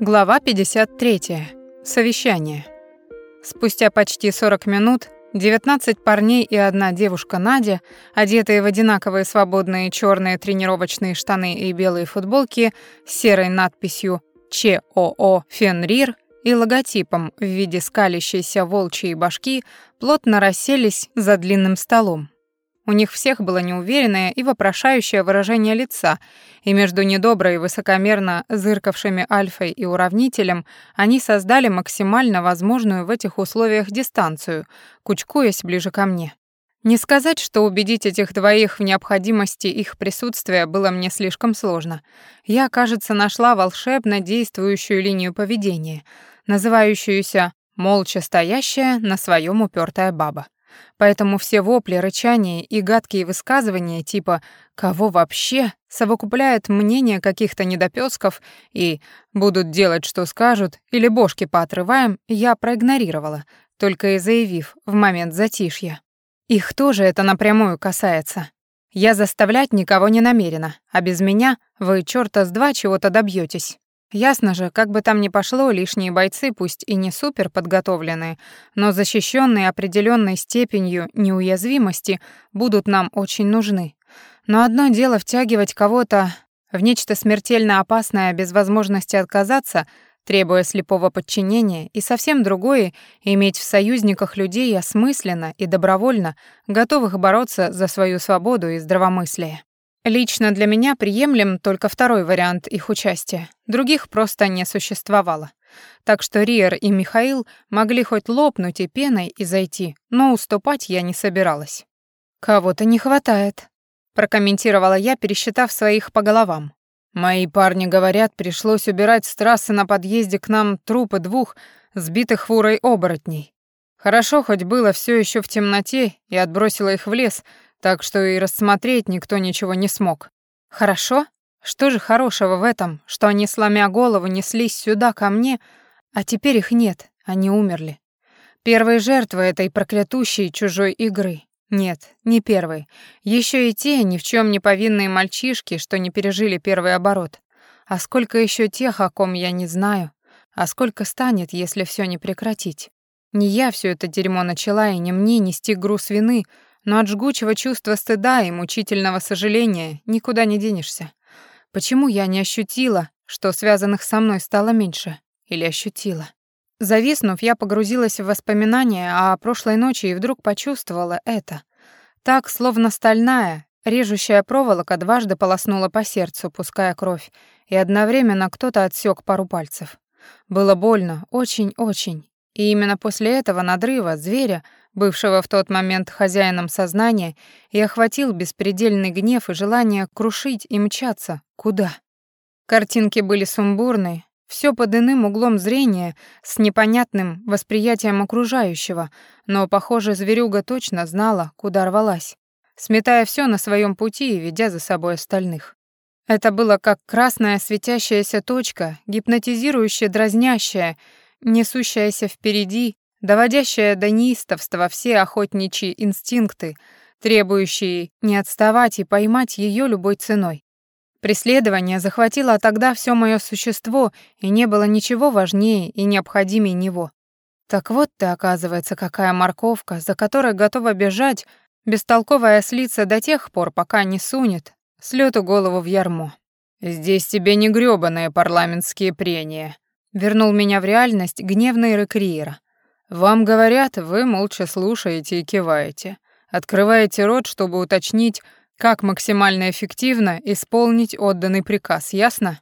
Глава 53. Совещание. Спустя почти 40 минут 19 парней и одна девушка Надя, одетые в одинаковые свободные черные тренировочные штаны и белые футболки с серой надписью ЧОО «Фенрир» и логотипом в виде скалящейся волчьей башки, плотно расселись за длинным столом. У них всех было неуверенное и вопрошающее выражение лица, и между недобро и высокомерно зыркавшими альфой и уравнителем они создали максимально возможную в этих условиях дистанцию, кучкуясь ближе ко мне. Не сказать, что убедить этих двоих в необходимости их присутствия было мне слишком сложно. Я, кажется, нашла волшебно действующую линию поведения, называющуюся «молча стоящая на своем упертая баба». Поэтому все вопли, рычания и гадкие высказывания типа «кого вообще?» совокупляют мнение каких-то недопёсков и «будут делать, что скажут» или «бошки поотрываем» я проигнорировала, только и заявив в момент затишья. Их тоже это напрямую касается. Я заставлять никого не намерена, а без меня вы чёрта с два чего-то добьётесь. Ясно же, как бы там ни пошло, лишние бойцы, пусть и не супер подготовленные, но защищенные определенной степенью неуязвимости, будут нам очень нужны. Но одно дело втягивать кого-то в нечто смертельно опасное без возможности отказаться, требуя слепого подчинения, и совсем другое — иметь в союзниках людей осмысленно и добровольно, готовых бороться за свою свободу и здравомыслие. Лично для меня приемлем только второй вариант их участия. Других просто не существовало. Так что Риер и Михаил могли хоть лопнуть и пеной и зайти, но уступать я не собиралась. «Кого-то не хватает», — прокомментировала я, пересчитав своих по головам. «Мои парни говорят, пришлось убирать с трассы на подъезде к нам трупы двух сбитых фурой оборотней. Хорошо, хоть было все еще в темноте и отбросило их в лес, так что и рассмотреть никто ничего не смог. Хорошо? Что же хорошего в этом, что они, сломя голову, неслись сюда, ко мне, а теперь их нет, они умерли? Первые жертвы этой проклятущей чужой игры. Нет, не первые. Еще и те ни в чем не повинные мальчишки, что не пережили первый оборот. А сколько еще тех, о ком я не знаю? А сколько станет, если все не прекратить? Не я все это дерьмо начала, и не мне нести груз вины, но от жгучего чувства стыда и мучительного сожаления никуда не денешься. Почему я не ощутила, что связанных со мной стало меньше? Или ощутила? Зависнув, я погрузилась в воспоминания о прошлой ночи и вдруг почувствовала это. Так, словно стальная, режущая проволока дважды полоснула по сердцу, пуская кровь, и одновременно кто-то отсек пару пальцев. Было больно, очень-очень. И именно после этого надрыва зверя бывшего в тот момент хозяином сознания, и охватил беспредельный гнев и желание крушить и мчаться. Куда? Картинки были сумбурные, все под иным углом зрения, с непонятным восприятием окружающего, но, похоже, зверюга точно знала, куда рвалась, сметая все на своем пути и ведя за собой остальных. Это было как красная светящаяся точка, гипнотизирующая, дразнящая, несущаяся впереди, доводящая до неистовства все охотничьи инстинкты, требующие не отставать и поймать ее любой ценой. Преследование захватило тогда все мое существо, и не было ничего важнее и необходимее него. Так вот ты, оказывается, какая морковка, за которой готова бежать бестолковая ослица до тех пор, пока не сунет с лету голову в ярмо. «Здесь тебе не грёбаные парламентские прения», — вернул меня в реальность гневный рык Риера. Вам говорят, вы молча слушаете и киваете. Открываете рот, чтобы уточнить, как максимально эффективно исполнить отданный приказ, ясно?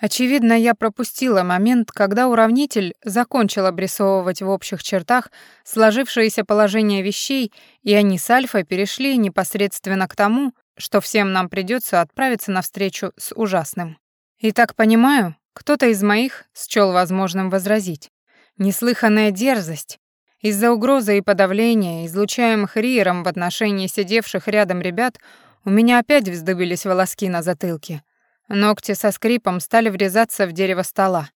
Очевидно, я пропустила момент, когда уравнитель закончил обрисовывать в общих чертах сложившееся положение вещей, и они с Альфой перешли непосредственно к тому, что всем нам придется отправиться навстречу с ужасным. И так понимаю, кто-то из моих счёл возможным возразить. Неслыханная дерзость. Из-за угрозы и подавления, излучаемых Риером в отношении сидевших рядом ребят, у меня опять вздыбились волоски на затылке. Ногти со скрипом стали врезаться в дерево стола.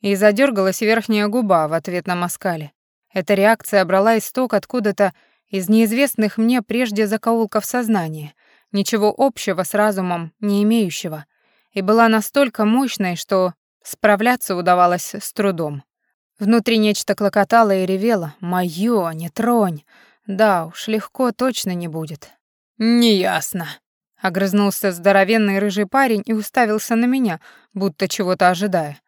И задергалась верхняя губа в ответ на москале. Эта реакция брала исток откуда-то из неизвестных мне прежде закоулков сознания, ничего общего с разумом не имеющего, и была настолько мощной, что Справляться удавалось с трудом. Внутри нечто клокотало и ревело. «Моё, не тронь!» Да уж, легко точно не будет. «Неясно», — огрызнулся здоровенный рыжий парень и уставился на меня, будто чего-то ожидая.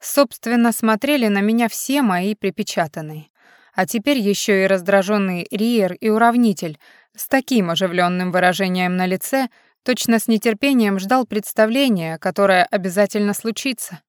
Собственно, смотрели на меня все мои припечатанные. А теперь еще и раздраженный Риер и уравнитель с таким оживленным выражением на лице точно с нетерпением ждал представления, которое обязательно случится.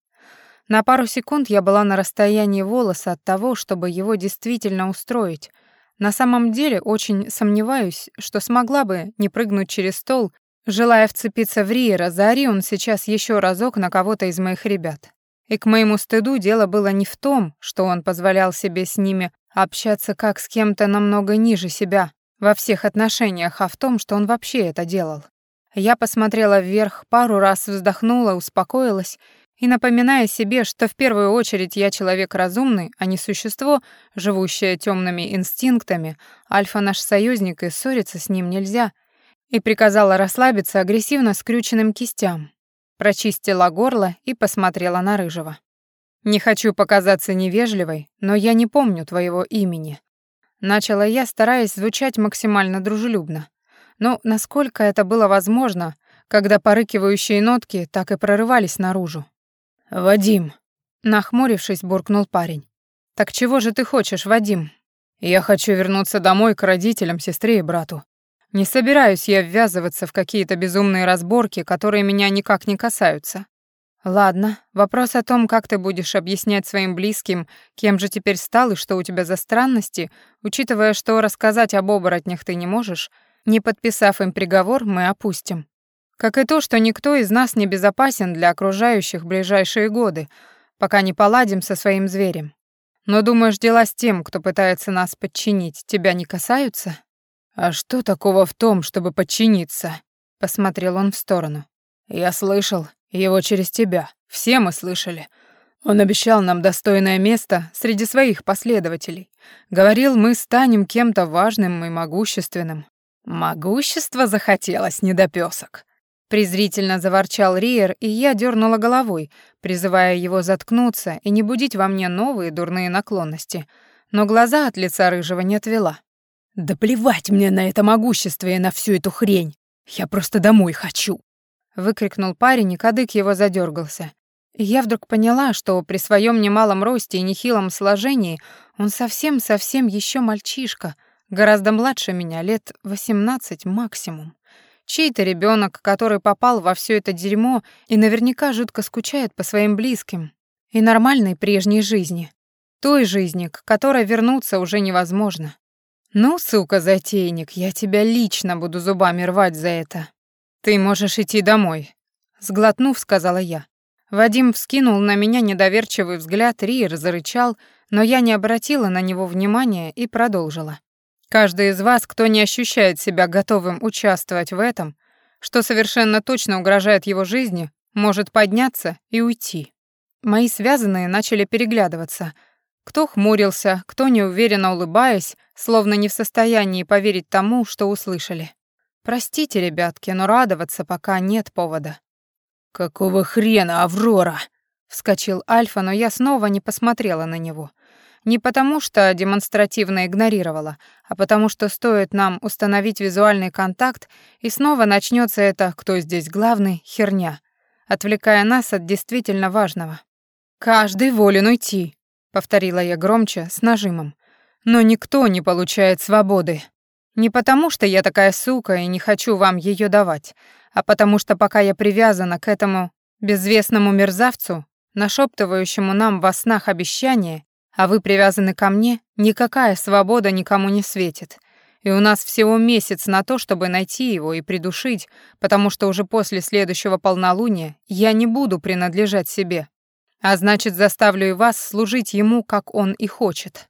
На пару секунд я была на расстоянии волоса от того, чтобы его действительно устроить. На самом деле очень сомневаюсь, что смогла бы не прыгнуть через стол, желая вцепиться в Риера, заори он сейчас еще разок на кого-то из моих ребят. И к моему стыду дело было не в том, что он позволял себе с ними общаться как с кем-то намного ниже себя во всех отношениях, а в том, что он вообще это делал. Я посмотрела вверх, пару раз вздохнула, успокоилась и напоминая себе, что в первую очередь я человек разумный, а не существо, живущее темными инстинктами, Альфа наш союзник, и ссориться с ним нельзя, и приказала расслабиться агрессивно скрюченным кистям. Прочистила горло и посмотрела на Рыжего. «Не хочу показаться невежливой, но я не помню твоего имени». Начала я, стараясь звучать максимально дружелюбно. Но насколько это было возможно, когда порыкивающие нотки так и прорывались наружу. «Вадим», — нахмурившись, буркнул парень. «Так чего же ты хочешь, Вадим?» «Я хочу вернуться домой к родителям, сестре и брату. Не собираюсь я ввязываться в какие-то безумные разборки, которые меня никак не касаются. Ладно, вопрос о том, как ты будешь объяснять своим близким, кем же теперь стал и что у тебя за странности, учитывая, что рассказать об оборотнях ты не можешь, не подписав им приговор, мы опустим. Как и то, что никто из нас не безопасен для окружающих в ближайшие годы, пока не поладим со своим зверем. Но думаешь, дела с тем, кто пытается нас подчинить, тебя не касаются? А что такого в том, чтобы подчиниться? Посмотрел он в сторону. Я слышал его через тебя. Все мы слышали. Он обещал нам достойное место среди своих последователей. Говорил, мы станем кем-то важным и могущественным. Могущество захотелось, недопёсок. Презрительно заворчал Риер, и я дернула головой, призывая его заткнуться и не будить во мне новые дурные наклонности. Но глаза от лица рыжего не отвела. «Да плевать мне на это могущество и на всю эту хрень! Я просто домой хочу!» Выкрикнул парень, и кадык его задергался. И я вдруг поняла, что при своем немалом росте и нехилом сложении он совсем-совсем еще мальчишка — Гораздо младше меня, лет 18 максимум. Чей-то ребенок, который попал во все это дерьмо и наверняка жутко скучает по своим близким. И нормальной прежней жизни. Той жизни, к которой вернуться уже невозможно. Ну, сука, затейник, я тебя лично буду зубами рвать за это. Ты можешь идти домой. Сглотнув, сказала я. Вадим вскинул на меня недоверчивый взгляд, Риер зарычал, но я не обратила на него внимания и продолжила. Каждый из вас, кто не ощущает себя готовым участвовать в этом, что совершенно точно угрожает его жизни, может подняться и уйти. Мои связанные начали переглядываться. Кто хмурился, кто неуверенно улыбаясь, словно не в состоянии поверить тому, что услышали. Простите, ребятки, но радоваться пока нет повода. «Какого хрена, Аврора?» — вскочил Альфа, но я снова не посмотрела на него. Не потому, что демонстративно игнорировала, а потому что стоит нам установить визуальный контакт, и снова начнется это «кто здесь главный?» херня, отвлекая нас от действительно важного. «Каждый волен уйти», — повторила я громче, с нажимом. «Но никто не получает свободы. Не потому, что я такая сука и не хочу вам ее давать, а потому что пока я привязана к этому безвестному мерзавцу, нашептывающему нам во снах обещания, а вы привязаны ко мне, никакая свобода никому не светит. И у нас всего месяц на то, чтобы найти его и придушить, потому что уже после следующего полнолуния я не буду принадлежать себе. А значит, заставлю и вас служить ему, как он и хочет».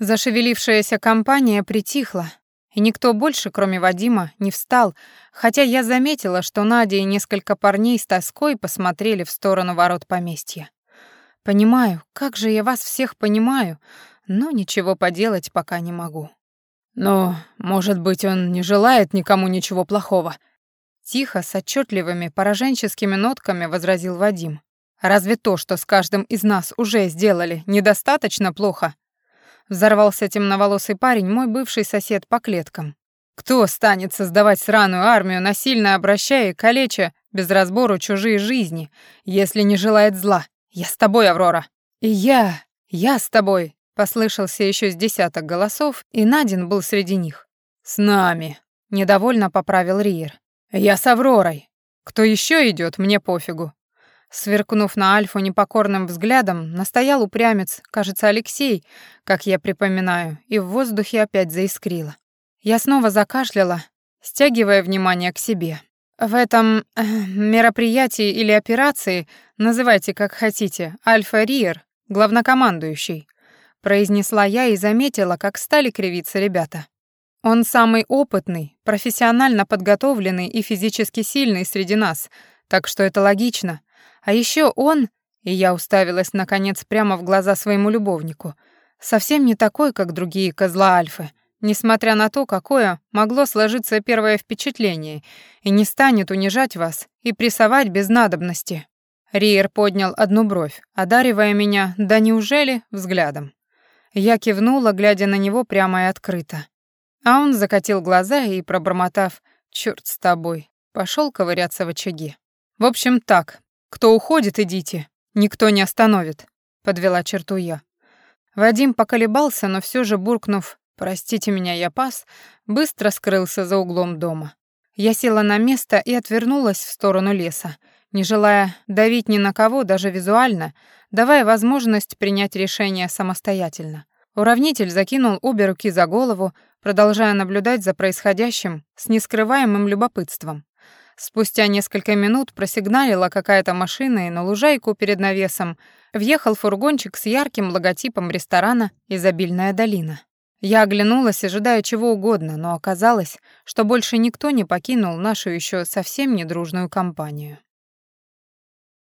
Зашевелившаяся компания притихла, и никто больше, кроме Вадима, не встал, хотя я заметила, что Надя и несколько парней с тоской посмотрели в сторону ворот поместья. Понимаю, как же я вас всех понимаю, но ничего поделать пока не могу. Но, может быть, он не желает никому ничего плохого. Тихо, с отчетливыми пораженческими нотками возразил Вадим. Разве то, что с каждым из нас уже сделали, недостаточно плохо? Взорвался темноволосый парень, мой бывший сосед по клеткам. Кто станет создавать сраную армию, насильно обращая и калеча без разбору чужие жизни, если не желает зла? Я с тобой, Аврора. И я, я с тобой, послышался еще с десяток голосов, и Надин был среди них. С нами, недовольно поправил Риер. Я с Авророй. Кто еще идет, мне пофигу. Сверкнув на Альфу непокорным взглядом, настоял упрямец, кажется, Алексей, как я припоминаю, и в воздухе опять заискрило. Я снова закашляла, стягивая внимание к себе. В этом э, мероприятии или операции, называйте как хотите, Альфа Риер, главнокомандующий, произнесла я и заметила, как стали кривиться ребята. Он самый опытный, профессионально подготовленный и физически сильный среди нас, так что это логично. А еще он, и я уставилась наконец прямо в глаза своему любовнику, совсем не такой, как другие козла Альфы — несмотря на то, какое могло сложиться первое впечатление, и не станет унижать вас и прессовать без надобности. Риер поднял одну бровь, одаривая меня, да неужели, взглядом. Я кивнула, глядя на него прямо и открыто. А он закатил глаза и, пробормотав «Чёрт с тобой», пошел ковыряться в очаге. «В общем, так. Кто уходит, идите. Никто не остановит», — подвела черту я. Вадим поколебался, но все же, буркнув Простите меня, я пас, быстро скрылся за углом дома. Я села на место и отвернулась в сторону леса, не желая давить ни на кого, даже визуально, давая возможность принять решение самостоятельно. Уравнитель закинул обе руки за голову, продолжая наблюдать за происходящим с нескрываемым любопытством. Спустя несколько минут просигналила какая-то машина, и на лужайку перед навесом въехал фургончик с ярким логотипом ресторана «Изобильная долина». Я оглянулась, ожидая чего угодно, но оказалось, что больше никто не покинул нашу еще совсем недружную компанию.